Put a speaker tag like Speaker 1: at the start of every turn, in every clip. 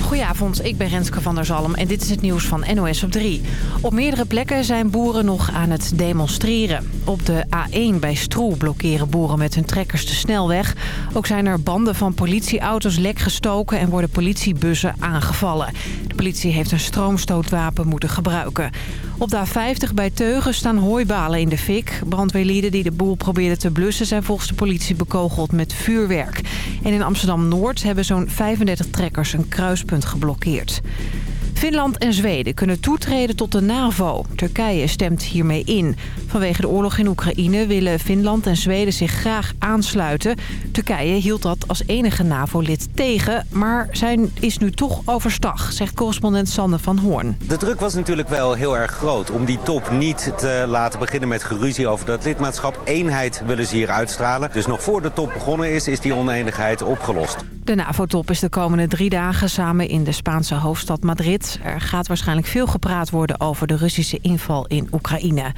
Speaker 1: Goedenavond, ik ben Renske van der Zalm en dit is het nieuws van NOS op 3. Op meerdere plekken zijn boeren nog aan het demonstreren. Op de A1 bij Stroe blokkeren boeren met hun trekkers de snelweg. Ook zijn er banden van politieauto's lek gestoken en worden politiebussen aangevallen. Politie heeft een stroomstootwapen moeten gebruiken. Op de A50 bij Teugen staan hooibalen in de fik. Brandweerlieden die de boel probeerden te blussen zijn volgens de politie bekogeld met vuurwerk. En in Amsterdam-Noord hebben zo'n 35 trekkers een kruispunt geblokkeerd. Finland en Zweden kunnen toetreden tot de NAVO. Turkije stemt hiermee in. Vanwege de oorlog in Oekraïne willen Finland en Zweden zich graag aansluiten. Turkije hield dat als enige NAVO-lid tegen, maar zijn is nu toch overstag, zegt correspondent Sander van Hoorn.
Speaker 2: De druk was natuurlijk wel heel erg groot om die top niet te laten beginnen met geruzie over dat lidmaatschap. Eenheid willen ze hier uitstralen. Dus nog voor de top begonnen is, is die oneenigheid opgelost.
Speaker 1: De NAVO-top is de komende drie dagen samen in de Spaanse hoofdstad Madrid. Er gaat waarschijnlijk veel gepraat worden over de Russische inval in Oekraïne.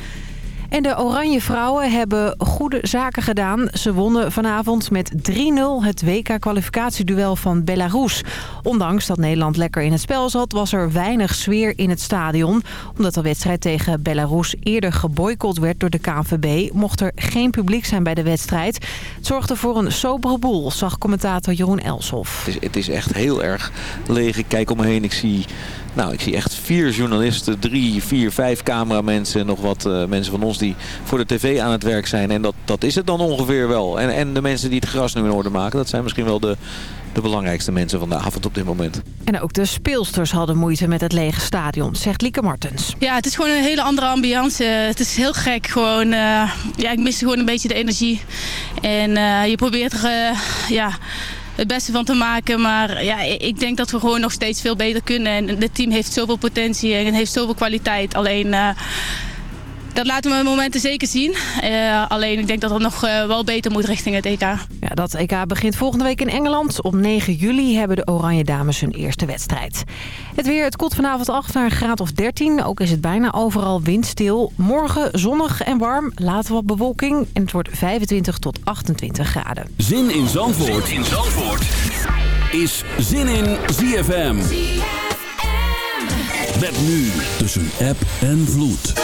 Speaker 1: En de Oranje Vrouwen hebben goede zaken gedaan. Ze wonnen vanavond met 3-0 het WK-kwalificatieduel van Belarus. Ondanks dat Nederland lekker in het spel zat... was er weinig sfeer in het stadion. Omdat de wedstrijd tegen Belarus eerder geboycott werd door de KNVB... mocht er geen publiek zijn bij de wedstrijd. Het zorgde voor een sobere boel, zag commentator Jeroen Elshoff.
Speaker 3: Het is, het is echt heel erg leeg. Ik kijk om me heen, ik zie... Nou, ik zie echt vier journalisten, drie, vier, vijf cameramensen en nog wat uh, mensen van ons die voor de tv aan het werk zijn. En dat, dat is het dan ongeveer wel. En, en de mensen die het gras nu in orde maken, dat zijn misschien wel de, de belangrijkste mensen van de avond op dit moment.
Speaker 1: En ook de speelsters hadden moeite met het lege stadion, zegt Lieke Martens.
Speaker 4: Ja, het is gewoon een hele andere ambiance. Het is heel gek gewoon. Uh, ja, ik mis gewoon een beetje de energie. En uh, je probeert er, ja het beste van te maken. Maar ja, ik denk dat we gewoon nog steeds veel beter kunnen. En het team heeft zoveel potentie en heeft zoveel kwaliteit. Alleen... Dat laten we momenten zeker zien. Uh, alleen ik denk dat het nog uh, wel beter moet richting het EK.
Speaker 1: Ja, dat EK begint volgende week in Engeland. Op 9 juli hebben de Oranje Dames hun eerste wedstrijd. Het weer, het koelt vanavond 8 naar een graad of 13. Ook is het bijna overal windstil. Morgen zonnig en warm, later wat bewolking. En het wordt 25 tot 28 graden.
Speaker 5: Zin in Zandvoort, zin in Zandvoort. is Zin in ZFM. ZFM. Met nu tussen app en vloed.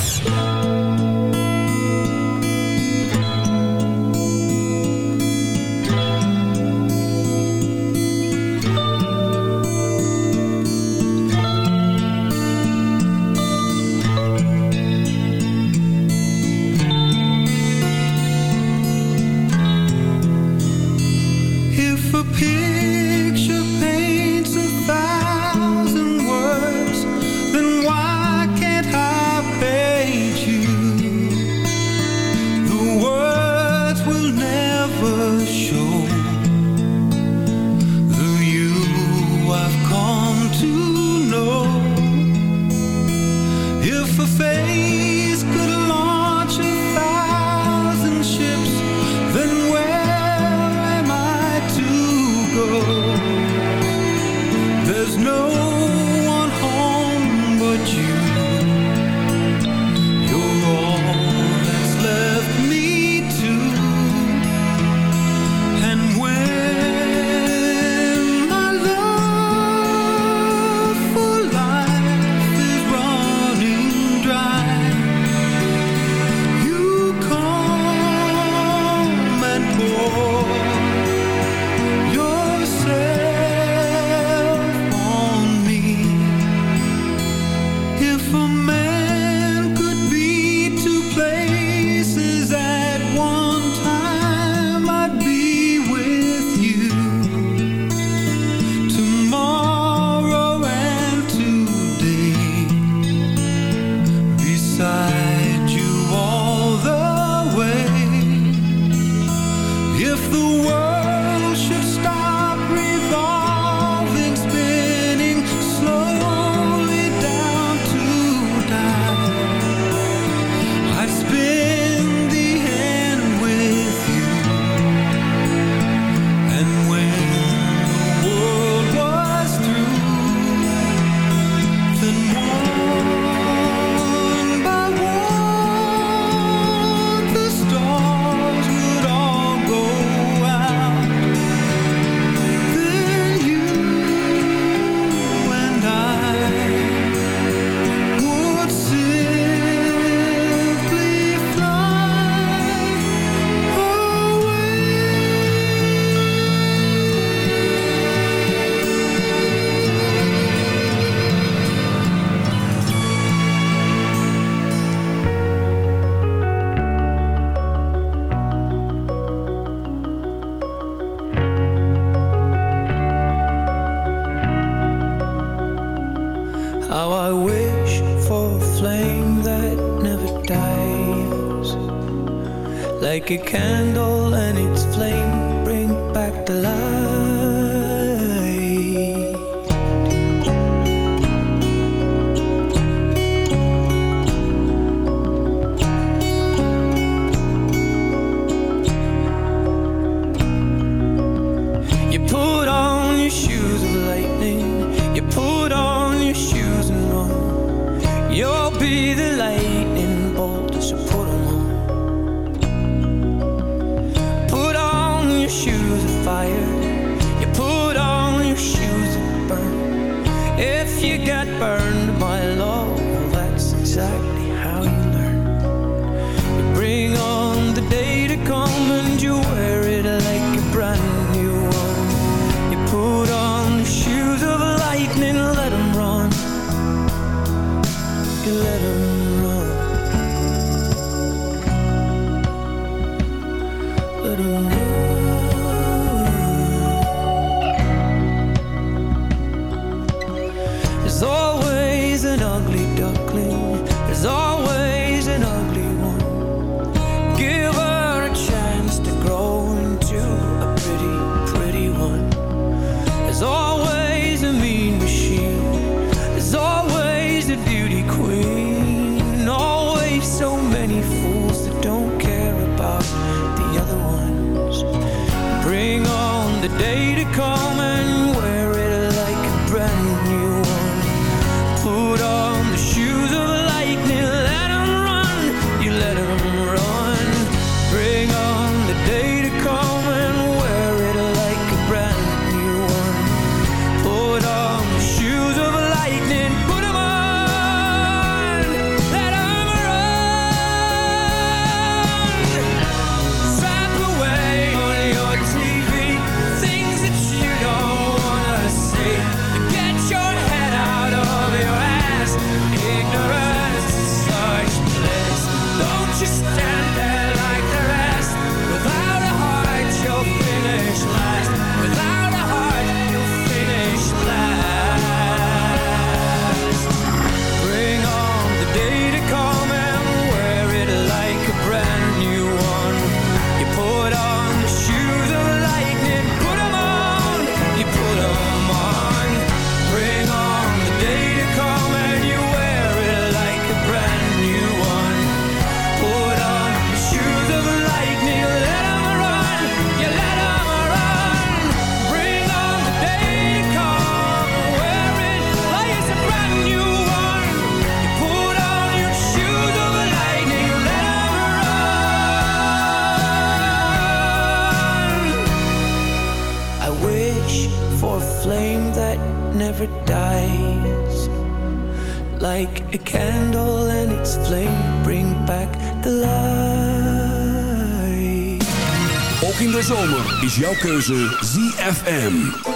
Speaker 6: Keuze ZFM.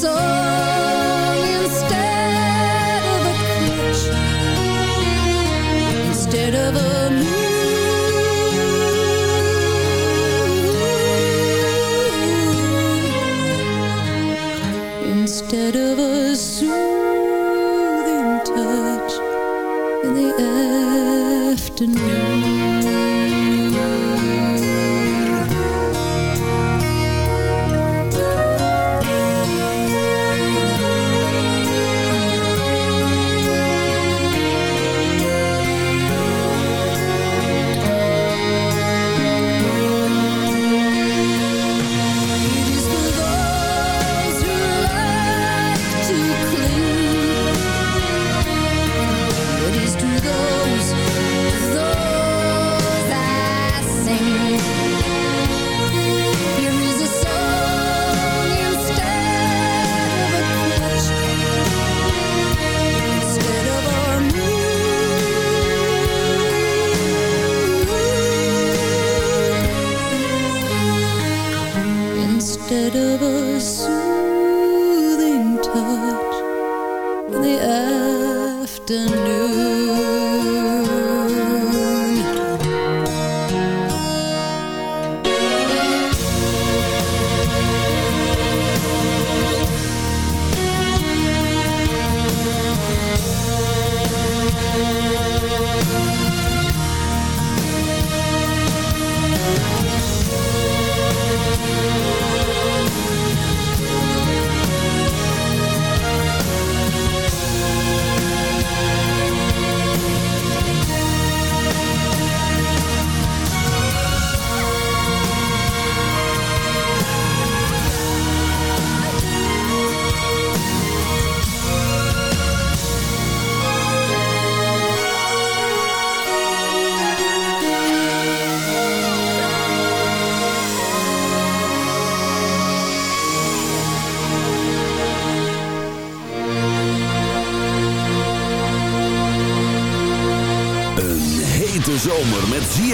Speaker 7: soul.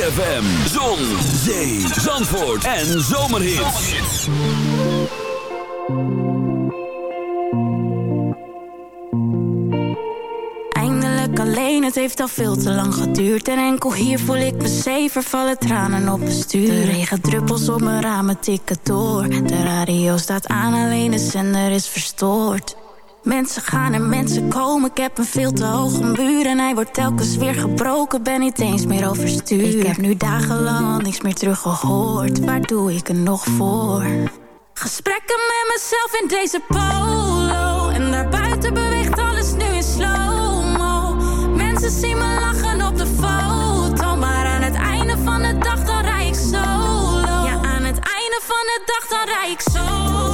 Speaker 7: ZFM, zon, zee, zandvoort en zomerhits.
Speaker 8: Eindelijk alleen, het heeft al veel te lang geduurd. En enkel hier voel ik me zeven vallen tranen op mijn stuur. De regendruppels op mijn ramen tikken door. De radio staat aan, alleen de zender is verstoord Mensen gaan en mensen komen, ik heb een veel te hoge muur En hij wordt telkens weer gebroken, ben niet eens meer overstuur. Ik heb nu dagenlang al niks meer teruggehoord. Waar doe ik er nog voor? Gesprekken met mezelf in deze polo. En daarbuiten beweegt alles nu in slow-mo. Mensen zien me lachen op de foto. Maar aan het einde van de dag dan rij ik solo. Ja, aan het einde van de dag dan rij ik solo Solo,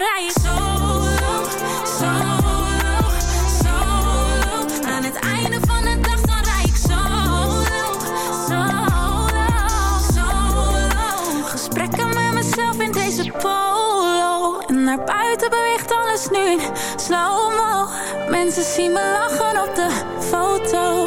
Speaker 8: rij solo Solo, solo Aan het einde van de dag dan rij ik solo Solo, solo Gesprekken met mezelf in deze polo. En naar buiten beweegt alles nu in slow-mo. Mensen zien me lachen op de foto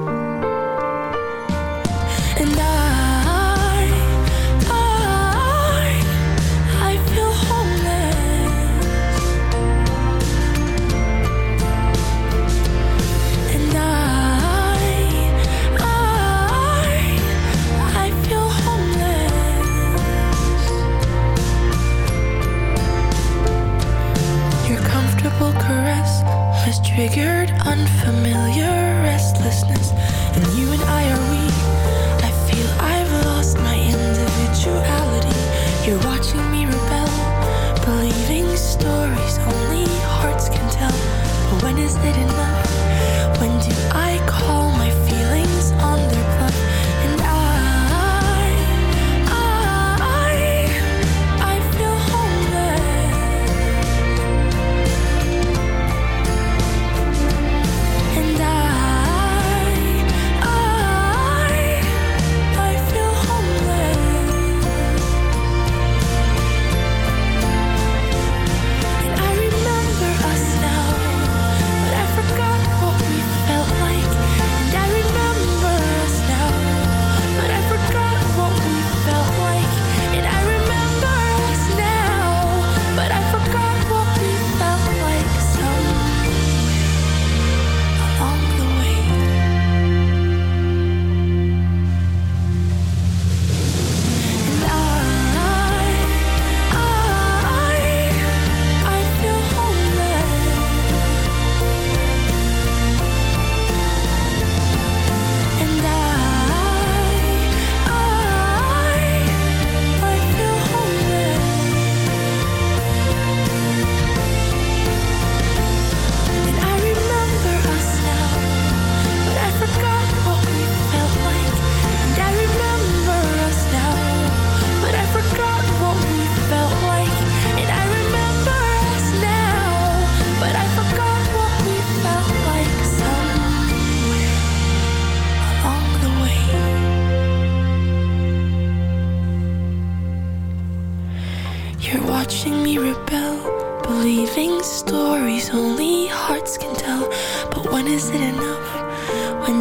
Speaker 9: triggered, unfamiliar.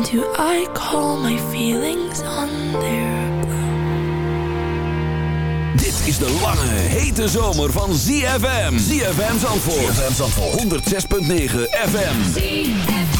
Speaker 9: do I call my feelings on their
Speaker 7: Dit is de lange, hete zomer van ZFM. ZFM Zandvoort. ZFM Zandvoort. 106.9 FM.
Speaker 6: ZFM.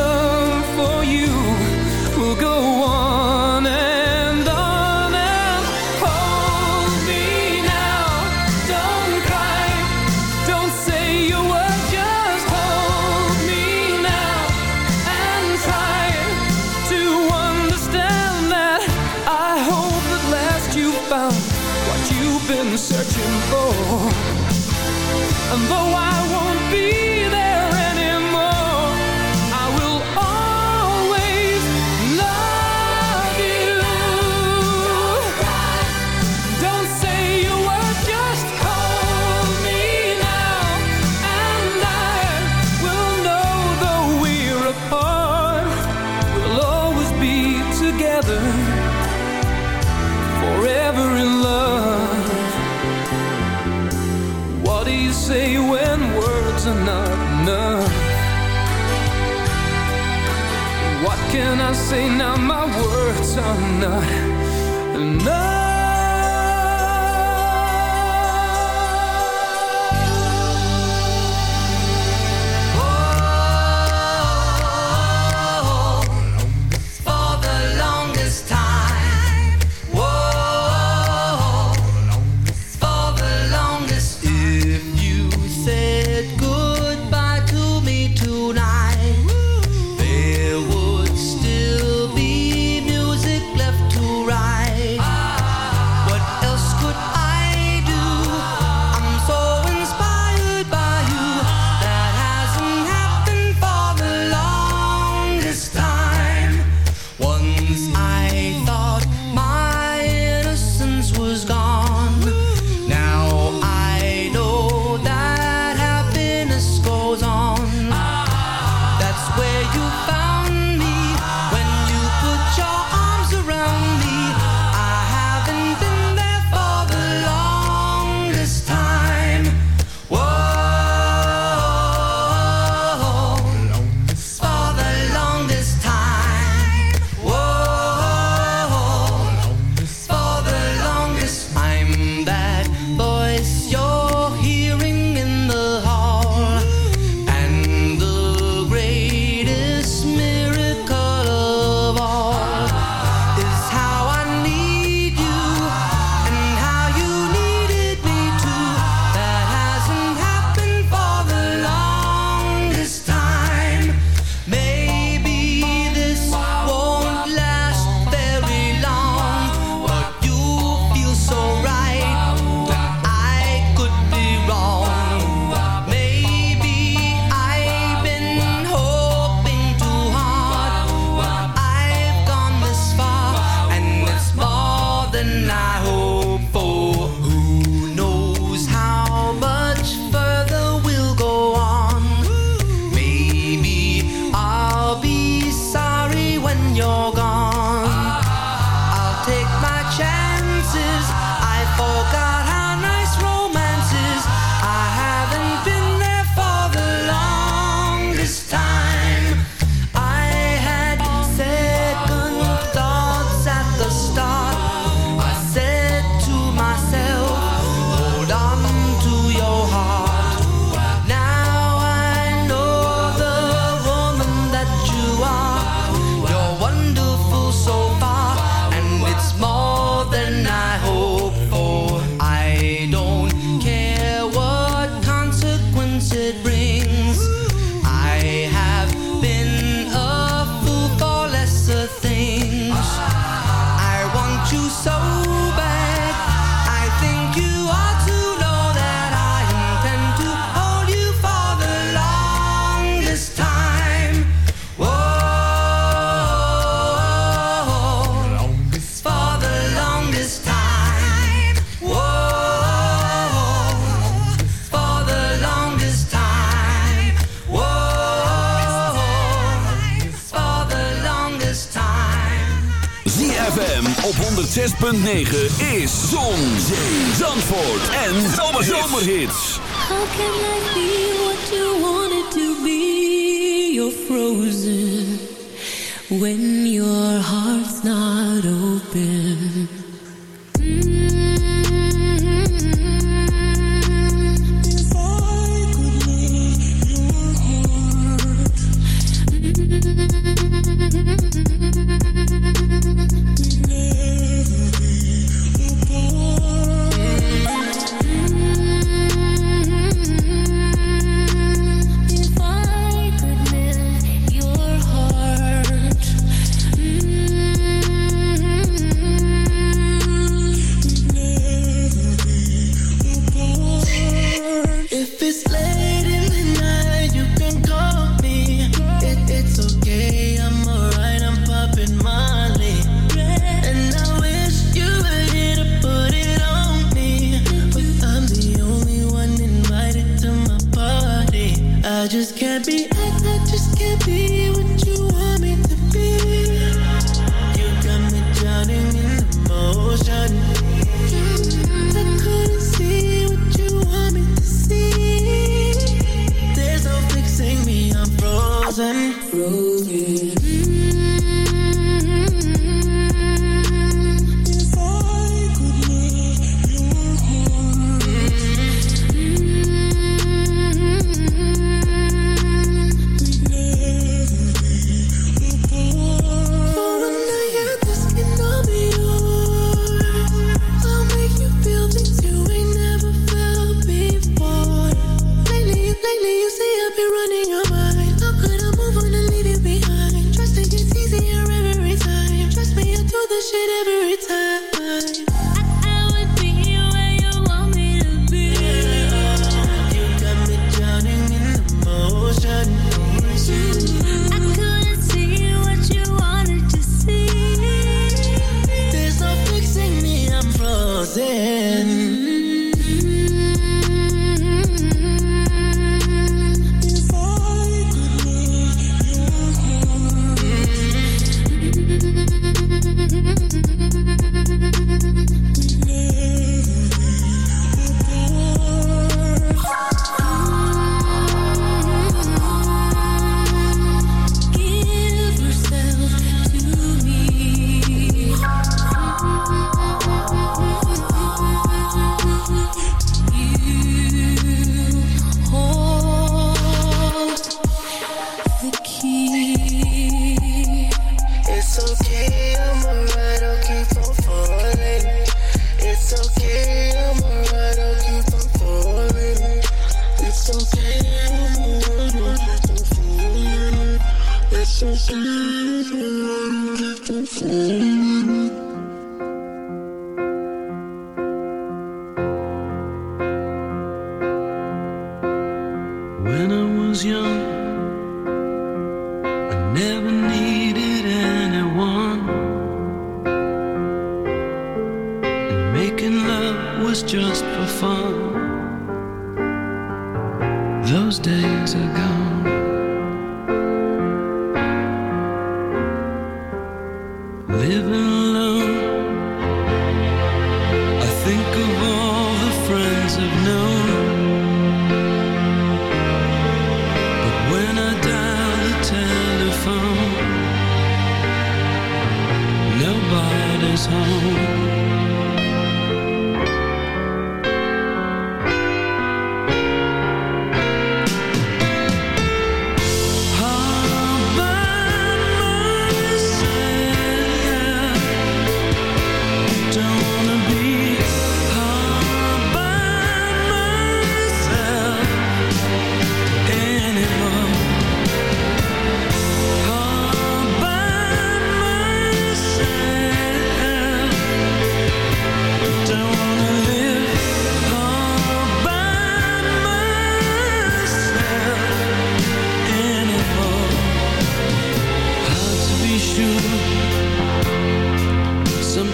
Speaker 10: I'm not
Speaker 11: uh, 106.9 is Zon, Zandvoort en Zomerhits.
Speaker 12: How can I be what you wanted to be? You're frozen when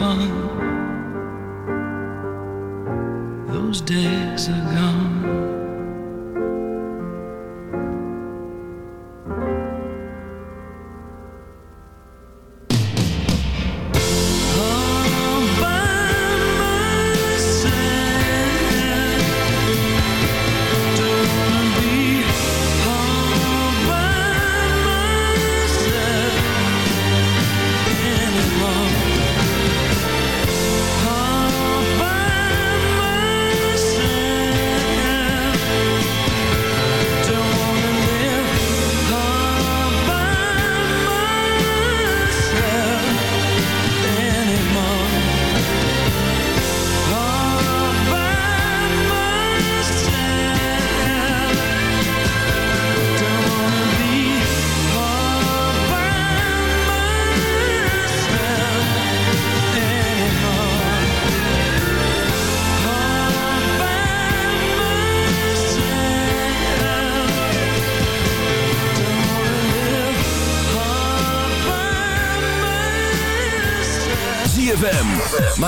Speaker 11: fun. Those days are gone.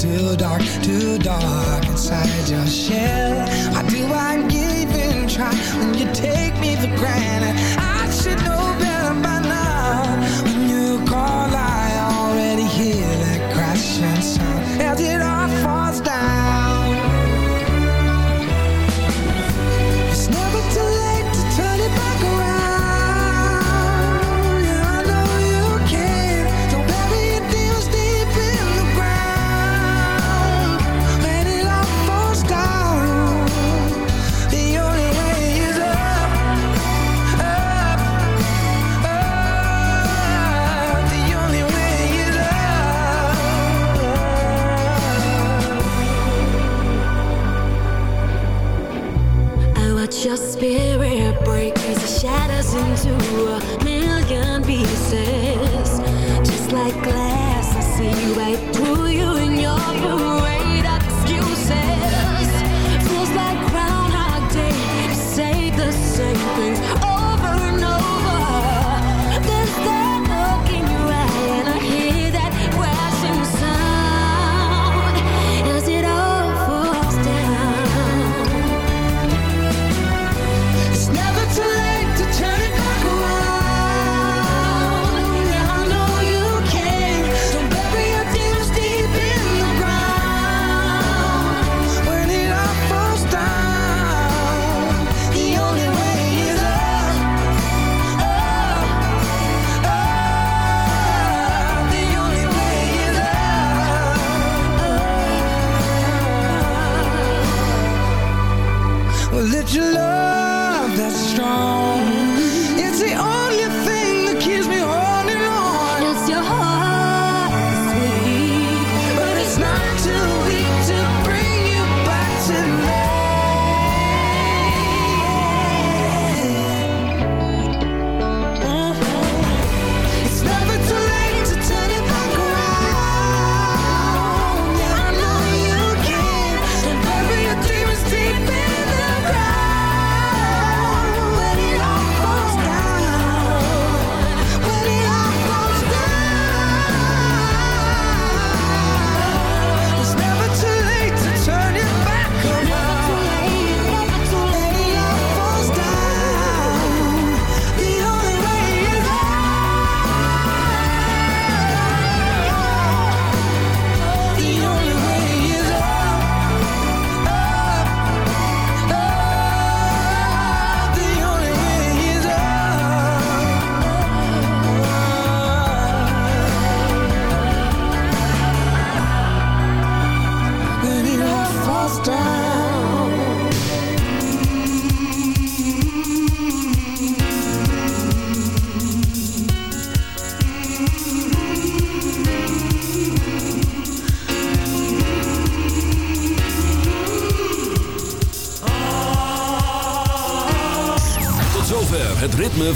Speaker 13: still dark, too dark inside your shell. Why do I even try when you take me for granted?